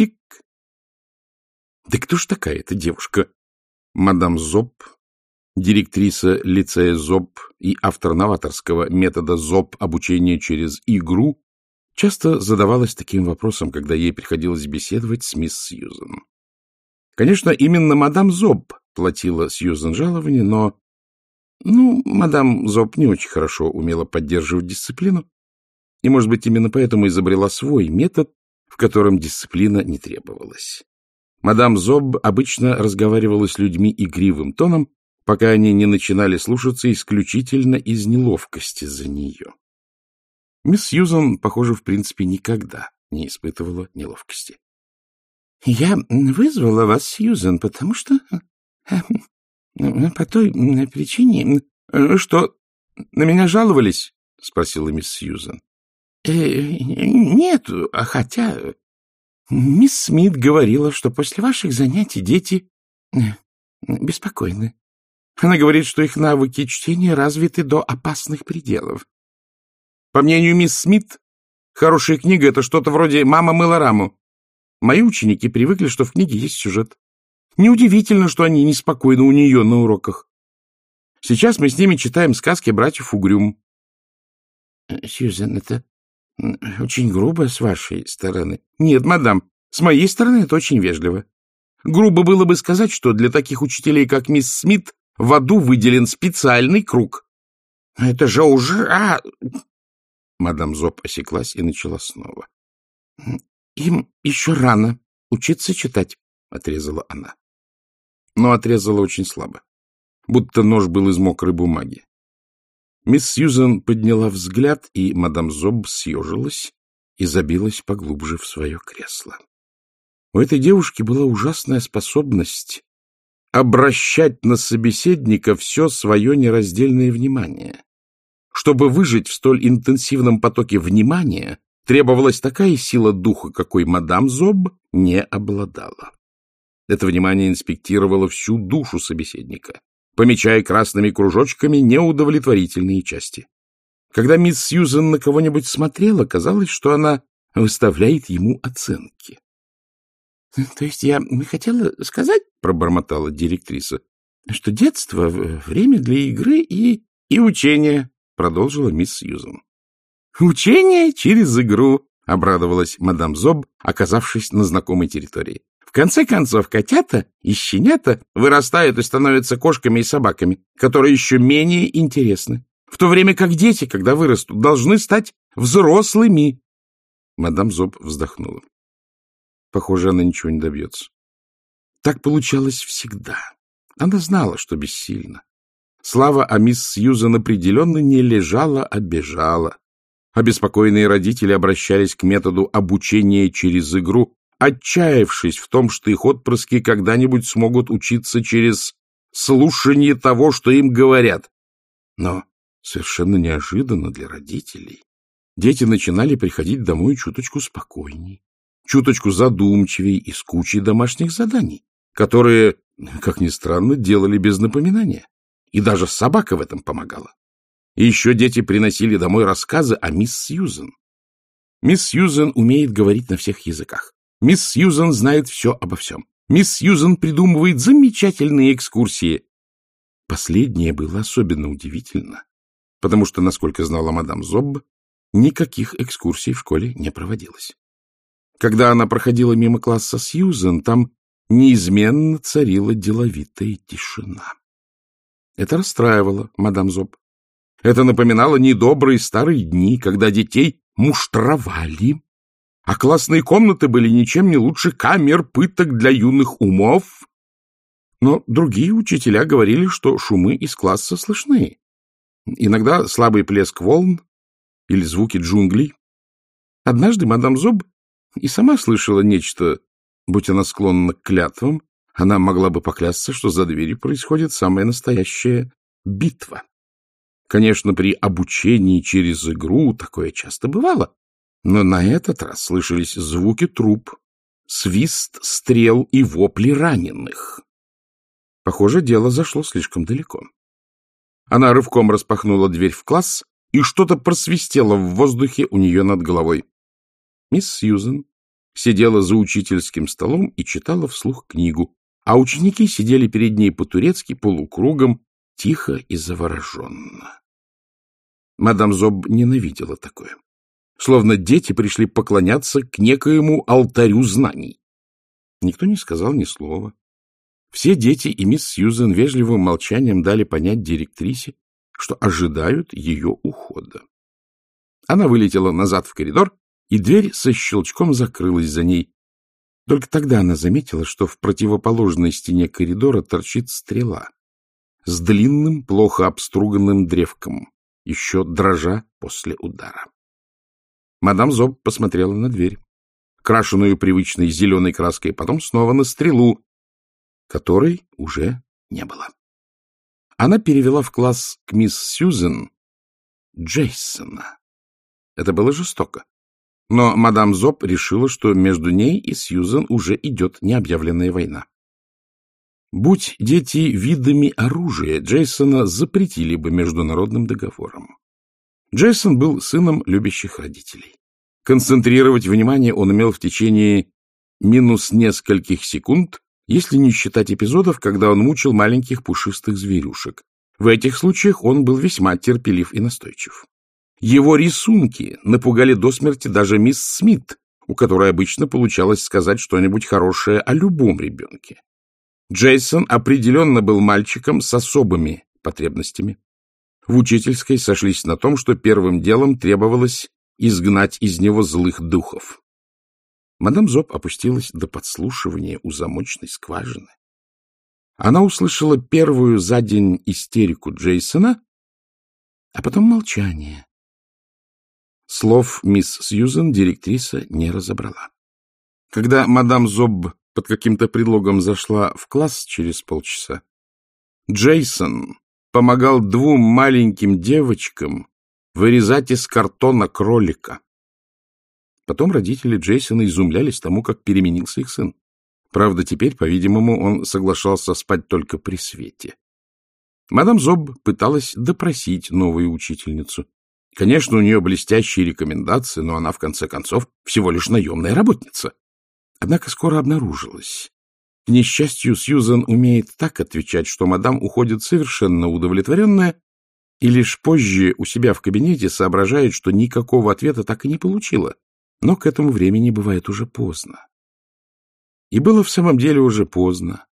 тик. Да кто ж такая эта девушка? Мадам Зоб, директриса лицея Зоб и автор новаторского метода Зоб обучения через игру, часто задавалась таким вопросом, когда ей приходилось беседовать с мисс Сьюзен. Конечно, именно мадам Зоб платила Сьюзен жалование, но... Ну, мадам Зоб не очень хорошо умела поддерживать дисциплину, и, может быть, именно поэтому изобрела свой метод, в котором дисциплина не требовалась. Мадам Зоб обычно разговаривала с людьми игривым тоном, пока они не начинали слушаться исключительно из неловкости за нее. Мисс Сьюзан, похоже, в принципе, никогда не испытывала неловкости. — Я вызвала вас, Сьюзан, потому что... Э, по той причине, что на меня жаловались, — спросила мисс Сьюзан. Э, нет, а хотя... Мисс Смит говорила, что после ваших занятий дети э, беспокойны. Она говорит, что их навыки чтения развиты до опасных пределов. По мнению мисс Смит, хорошая книга — это что-то вроде «Мама мыла раму». Мои ученики привыкли, что в книге есть сюжет. Неудивительно, что они неспокойны у нее на уроках. Сейчас мы с ними читаем сказки братьев Угрюм. — Сьюзен, это очень грубо с вашей стороны. — Нет, мадам, с моей стороны это очень вежливо. Грубо было бы сказать, что для таких учителей, как мисс Смит, в аду выделен специальный круг. — Это же уже... А... Мадам Зоб осеклась и начала снова. — Им еще рано учиться читать, — отрезала она. Но отрезала очень слабо, будто нож был из мокрой бумаги. Мисс Сьюзен подняла взгляд, и мадам Зоб съежилась и забилась поглубже в свое кресло. У этой девушки была ужасная способность обращать на собеседника все свое нераздельное внимание. Чтобы выжить в столь интенсивном потоке внимания, требовалась такая сила духа, какой мадам Зоб не обладала. Это внимание инспектировало всю душу собеседника, помечая красными кружочками неудовлетворительные части. Когда мисс Сьюзен на кого-нибудь смотрела, казалось, что она выставляет ему оценки. — То есть я хотела сказать, — пробормотала директриса, — что детство — время для игры и, и учения, — продолжила мисс Сьюзен. — Учение через игру, — обрадовалась мадам Зоб, оказавшись на знакомой территории. В конце концов, котята и щенята вырастают и становятся кошками и собаками, которые еще менее интересны, в то время как дети, когда вырастут, должны стать взрослыми. Мадам Зоб вздохнула. Похоже, она ничего не добьется. Так получалось всегда. Она знала, что бессильна. Слава о мисс Сьюзан определенно не лежала, а бежала. Обеспокоенные родители обращались к методу обучения через игру, отчаявшись в том, что их отпрыски когда-нибудь смогут учиться через слушание того, что им говорят. Но совершенно неожиданно для родителей дети начинали приходить домой чуточку спокойней, чуточку задумчивей и с кучей домашних заданий, которые, как ни странно, делали без напоминания. И даже собака в этом помогала. И еще дети приносили домой рассказы о мисс Сьюзен. Мисс Сьюзен умеет говорить на всех языках. Мисс Сьюзен знает все обо всем. Мисс Сьюзен придумывает замечательные экскурсии. Последнее было особенно удивительно, потому что, насколько знала мадам Зобб, никаких экскурсий в школе не проводилось. Когда она проходила мимо класса Сьюзен, там неизменно царила деловитая тишина. Это расстраивало мадам Зоб. Это напоминало недобрые старые дни, когда детей муштровали, а классные комнаты были ничем не лучше камер пыток для юных умов. Но другие учителя говорили, что шумы из класса слышны. Иногда слабый плеск волн или звуки джунглей. Однажды мадам Зоб и сама слышала нечто, будь она склонна к клятвам, она могла бы поклясться, что за дверью происходит самая настоящая битва. Конечно, при обучении через игру такое часто бывало, но на этот раз слышались звуки труп, свист стрел и вопли раненых. Похоже, дело зашло слишком далеко. Она рывком распахнула дверь в класс, и что-то просвистело в воздухе у нее над головой. Мисс Сьюзен сидела за учительским столом и читала вслух книгу, а ученики сидели перед ней по-турецки полукругом, тихо и завороженно. Мадам Зоб ненавидела такое. Словно дети пришли поклоняться к некоему алтарю знаний. Никто не сказал ни слова. Все дети и мисс Сьюзен вежливым молчанием дали понять директрисе, что ожидают ее ухода. Она вылетела назад в коридор, и дверь со щелчком закрылась за ней. Только тогда она заметила, что в противоположной стене коридора торчит стрела с длинным, плохо обструганным древком, еще дрожа после удара. Мадам Зоб посмотрела на дверь, крашеную привычной зеленой краской, потом снова на стрелу, которой уже не было. Она перевела в класс к мисс Сьюзен Джейсона. Это было жестоко. Но мадам Зоб решила, что между ней и Сьюзен уже идет необъявленная война. Будь дети видами оружия, Джейсона запретили бы международным договором. Джейсон был сыном любящих родителей. Концентрировать внимание он умел в течение минус нескольких секунд, если не считать эпизодов, когда он мучил маленьких пушистых зверюшек. В этих случаях он был весьма терпелив и настойчив. Его рисунки напугали до смерти даже мисс Смит, у которой обычно получалось сказать что-нибудь хорошее о любом ребенке. Джейсон определенно был мальчиком с особыми потребностями. В учительской сошлись на том, что первым делом требовалось изгнать из него злых духов. Мадам Зоб опустилась до подслушивания у замочной скважины. Она услышала первую за день истерику Джейсона, а потом молчание. Слов мисс Сьюзен директриса не разобрала. Когда мадам Зоб под каким-то предлогом зашла в класс через полчаса, Джейсон помогал двум маленьким девочкам вырезать из картона кролика. Потом родители Джейсона изумлялись тому, как переменился их сын. Правда, теперь, по-видимому, он соглашался спать только при свете. Мадам Зоб пыталась допросить новую учительницу. Конечно, у нее блестящие рекомендации, но она, в конце концов, всего лишь наемная работница. Однако скоро обнаружилось. К несчастью, Сьюзан умеет так отвечать, что мадам уходит совершенно удовлетворенная и лишь позже у себя в кабинете соображает, что никакого ответа так и не получила. Но к этому времени бывает уже поздно. И было в самом деле уже поздно,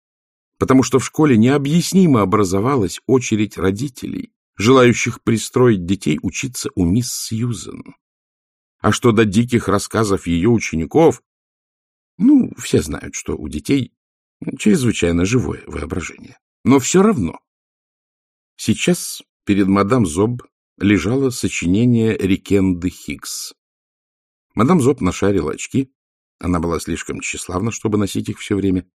потому что в школе необъяснимо образовалась очередь родителей, желающих пристроить детей учиться у мисс Сьюзен. А что до диких рассказов ее учеников, ну, все знают, что у детей чрезвычайно живое воображение. Но все равно. Сейчас перед мадам Зоб лежало сочинение Рикенды Хиггс. Мадам Зоб нашарила очки. Она была слишком тщеславна, чтобы носить их все время,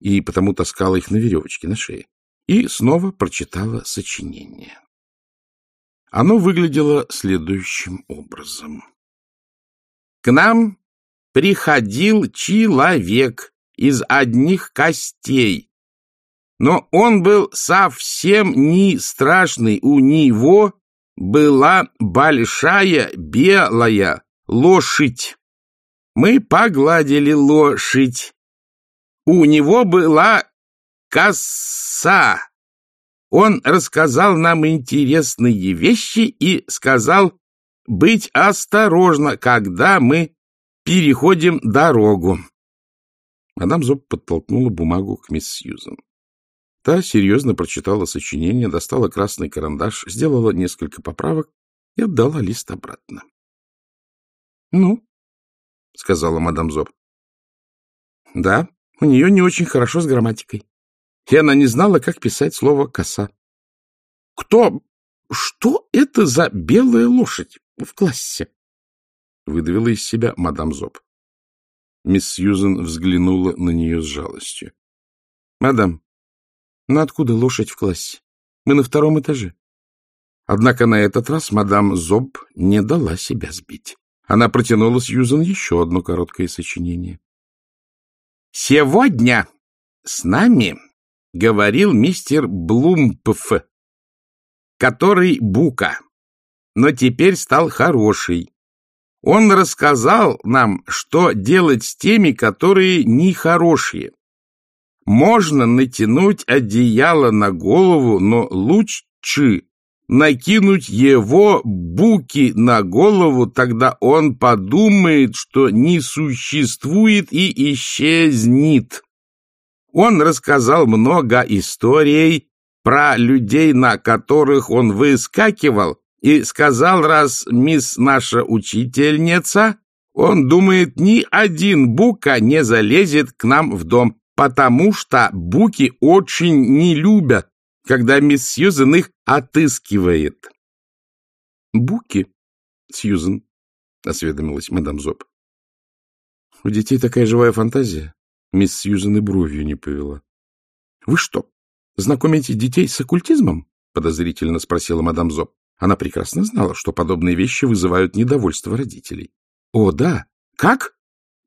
и потому таскала их на веревочке на шее. И снова прочитала сочинение. Оно выглядело следующим образом. К нам приходил человек из одних костей. Но он был совсем не страшный. У него была большая белая лошадь. Мы погладили лошадь. У него была коса. Он рассказал нам интересные вещи и сказал быть осторожно, когда мы переходим дорогу. Мадам Зоб подтолкнула бумагу к мисс Сьюзен. Та серьезно прочитала сочинение, достала красный карандаш, сделала несколько поправок и отдала лист обратно. — Ну, — сказала мадам Зоб. — Да, у нее не очень хорошо с грамматикой. И она не знала, как писать слово «коса». — Кто? Что это за белая лошадь в классе? — выдавила из себя мадам Зоб. Мисс Сьюзен взглянула на нее с жалостью. — Мадам, ну откуда лошадь в классе? Мы на втором этаже. Однако на этот раз мадам Зоб не дала себя сбить. Она протянула Сьюзен еще одно короткое сочинение. «Сегодня с нами говорил мистер Блумпф, который бука, но теперь стал хороший. Он рассказал нам, что делать с теми, которые нехорошие. Можно натянуть одеяло на голову, но лучше накинуть его буки на голову, тогда он подумает, что не существует и исчезнет. Он рассказал много историй про людей, на которых он выскакивал, и сказал, раз мисс наша учительница, он думает, ни один бука не залезет к нам в дом, потому что буки очень не любят, когда мисс Сьюзен их отыскивает. — Буки, Сьюзен, — осведомилась мадам Зоб. — У детей такая живая фантазия. Мисс Сьюзен и бровью не повела. — Вы что, знакомите детей с оккультизмом? — подозрительно спросила мадам Зоб. Она прекрасно знала, что подобные вещи вызывают недовольство родителей. — О, да. Как?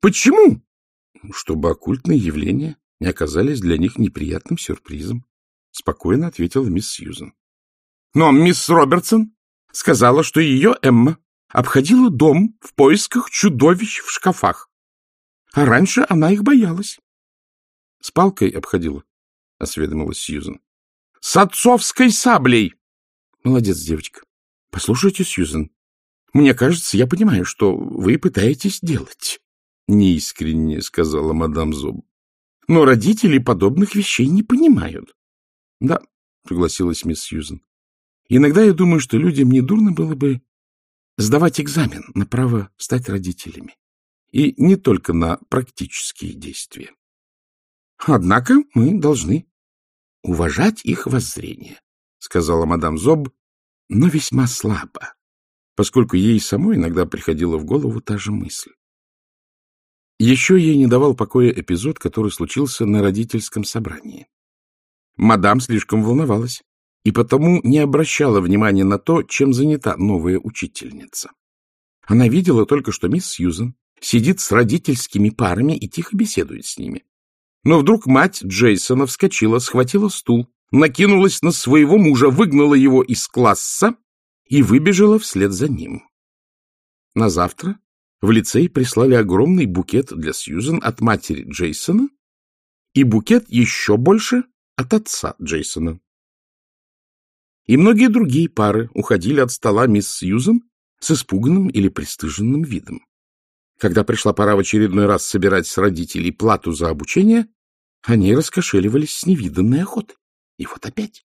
Почему? — Чтобы оккультные явления не оказались для них неприятным сюрпризом. — спокойно ответила мисс Сьюзен. — Но мисс Робертсон сказала, что ее Эмма обходила дом в поисках чудовищ в шкафах. А раньше она их боялась. — С палкой обходила, — осведомилась Сьюзен. — С отцовской саблей! — Молодец, девочка. — Послушайте, Сьюзен, мне кажется, я понимаю, что вы пытаетесь делать. — неискренне сказала мадам Зоб. — Но родители подобных вещей не понимают. — Да, — согласилась мисс Сьюзен. — Иногда я думаю, что людям не дурно было бы сдавать экзамен на право стать родителями. И не только на практические действия. Однако мы должны уважать их воззрение, — сказала мадам Зоб, но весьма слабо, поскольку ей самой иногда приходила в голову та же мысль. Еще ей не давал покоя эпизод, который случился на родительском собрании. Мадам слишком волновалась и потому не обращала внимания на то, чем занята новая учительница. Она видела только, что мисс Сьюзен сидит с родительскими парами и тихо беседует с ними. Но вдруг мать Джейсона вскочила, схватила стул, накинулась на своего мужа, выгнала его из класса и выбежала вслед за ним. На завтра в лицей прислали огромный букет для Сьюзен от матери Джейсона и букет еще больше от отца Джейсона. И многие другие пары уходили от стола мисс Сьюзен с испуганным или пристыженным видом. Когда пришла пора в очередной раз собирать с родителей плату за обучение, они раскошеливались с невиданной охотой. И вот опять.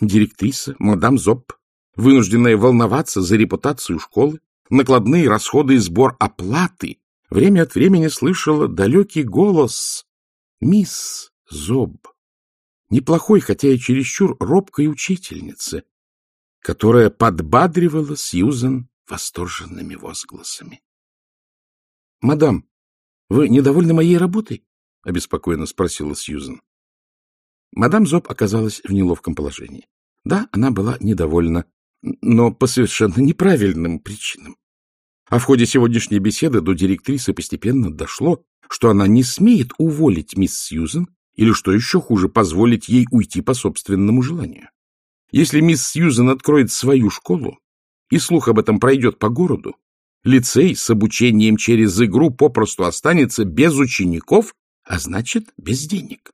Директриса, мадам Зоп, вынужденная волноваться за репутацию школы, накладные расходы и сбор оплаты, время от времени слышала далекий голос «Мисс Зоб» неплохой, хотя и чересчур робкой учительницы, которая подбадривала Сьюзен восторженными возгласами. — Мадам, вы недовольны моей работой? — обеспокоенно спросила Сьюзен. Мадам Зоб оказалась в неловком положении. Да, она была недовольна, но по совершенно неправильным причинам. А в ходе сегодняшней беседы до директрисы постепенно дошло, что она не смеет уволить мисс Сьюзен или, что еще хуже, позволить ей уйти по собственному желанию. Если мисс Сьюзен откроет свою школу, и слух об этом пройдет по городу, лицей с обучением через игру попросту останется без учеников, а значит, без денег.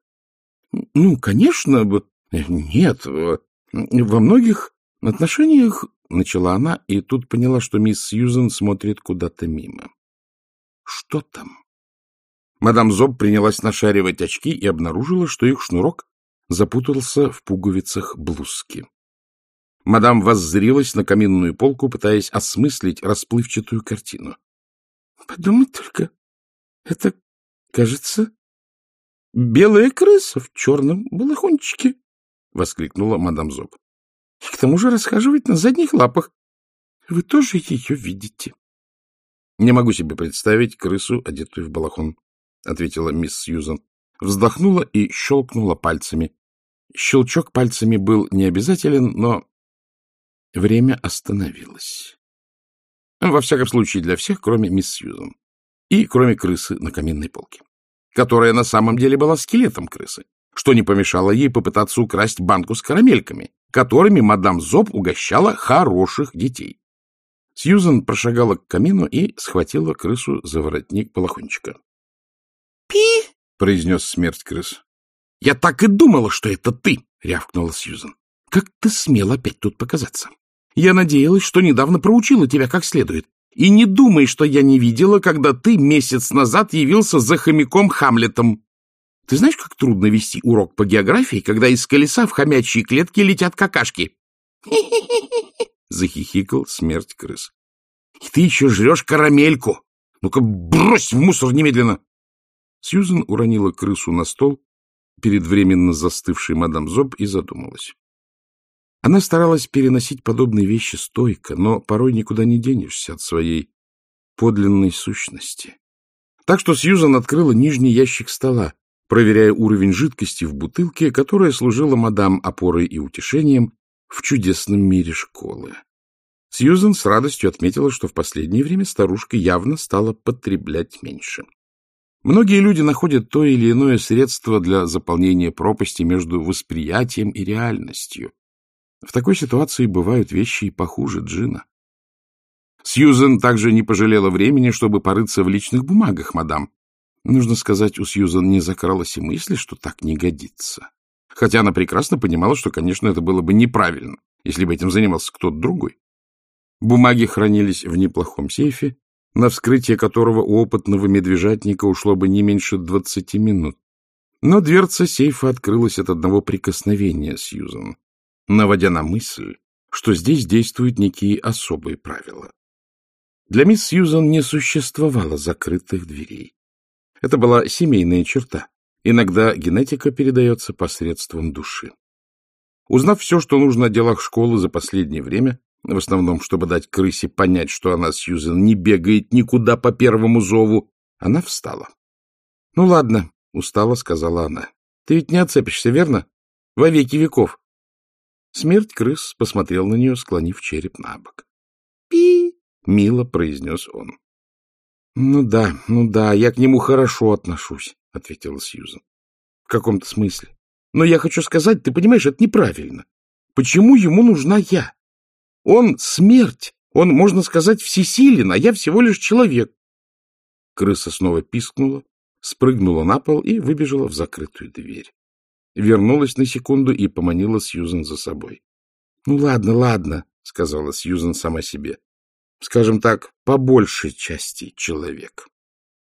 Ну, конечно, нет, во многих отношениях, начала она, и тут поняла, что мисс Сьюзен смотрит куда-то мимо. Что там? Мадам Зоб принялась нашаривать очки и обнаружила, что их шнурок запутался в пуговицах блузки. Мадам воззрилась на каминную полку, пытаясь осмыслить расплывчатую картину. — Подумать только, это, кажется, белая крыса в черном балахончике, — воскликнула мадам Зоб. — И к тому же расхаживать на задних лапах. Вы тоже ее видите. — Не могу себе представить крысу, одетую в балахон, — ответила мисс Сьюзан. Вздохнула и щелкнула пальцами. Щелчок пальцами был не обязателен, но время остановилось. Во всяком случае, для всех, кроме мисс Сьюзан. И кроме крысы на каминной полке, которая на самом деле была скелетом крысы, что не помешало ей попытаться украсть банку с карамельками, которыми мадам Зоб угощала хороших детей. Сьюзен прошагала к камину и схватила крысу за воротник балахончика. — Пи! — произнес смерть крыс. — Я так и думала, что это ты! — рявкнула Сьюзен. — Как ты смел опять тут показаться? Я надеялась, что недавно проучила тебя как следует. И не думай, что я не видела, когда ты месяц назад явился за хомяком Хамлетом. Ты знаешь, как трудно вести урок по географии, когда из колеса в хомячьи клетки летят какашки? — захихикал смерть крыс. — И ты еще жрешь карамельку! Ну-ка, брось в мусор немедленно! Сьюзен уронила крысу на стол перед временно застывшей мадам Зоб и задумалась. Она старалась переносить подобные вещи стойко, но порой никуда не денешься от своей подлинной сущности. Так что Сьюзан открыла нижний ящик стола, проверяя уровень жидкости в бутылке, которая служила мадам опорой и утешением в чудесном мире школы. Сьюзен с радостью отметила, что в последнее время старушка явно стала потреблять меньше. Многие люди находят то или иное средство для заполнения пропасти между восприятием и реальностью. В такой ситуации бывают вещи и похуже джина. Сьюзен также не пожалела времени, чтобы порыться в личных бумагах, мадам. Нужно сказать, у Сьюзен не закралась и мысли, что так не годится хотя она прекрасно понимала, что, конечно, это было бы неправильно, если бы этим занимался кто-то другой. Бумаги хранились в неплохом сейфе, на вскрытие которого у опытного медвежатника ушло бы не меньше двадцати минут. Но дверца сейфа открылась от одного прикосновения Сьюзан, наводя на мысль, что здесь действуют некие особые правила. Для мисс Сьюзан не существовало закрытых дверей. Это была семейная черта. Иногда генетика передается посредством души. Узнав все, что нужно о делах школы за последнее время, в основном, чтобы дать крысе понять, что она, Сьюзен, не бегает никуда по первому зову, она встала. — Ну, ладно, — устала, сказала она. — Ты ведь не отцепишься, верно? Во веки веков. Смерть крыс посмотрел на нее, склонив череп на бок. «Пи!» — мило произнес он. — Ну да, ну да, я к нему хорошо отношусь. — ответила Сьюзан. — В каком-то смысле. Но я хочу сказать, ты понимаешь, это неправильно. Почему ему нужна я? Он смерть, он, можно сказать, всесилен, а я всего лишь человек. Крыса снова пискнула, спрыгнула на пол и выбежала в закрытую дверь. Вернулась на секунду и поманила Сьюзен за собой. — Ну, ладно, ладно, — сказала Сьюзен сама себе. — Скажем так, по большей части человек.